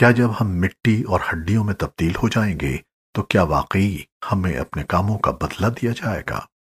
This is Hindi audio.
क्या जब हम मिट्टी और हड्डियों में तब्दील हो जाएँगे तो क्या वाकई हमें अपने कामों का बदला दिया जाएगा?